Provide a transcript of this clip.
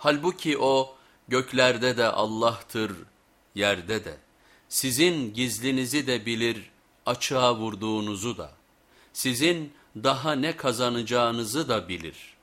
Halbuki o göklerde de Allah'tır, yerde de. Sizin gizlinizi de bilir, açığa vurduğunuzu da. Sizin daha ne kazanacağınızı da bilir.''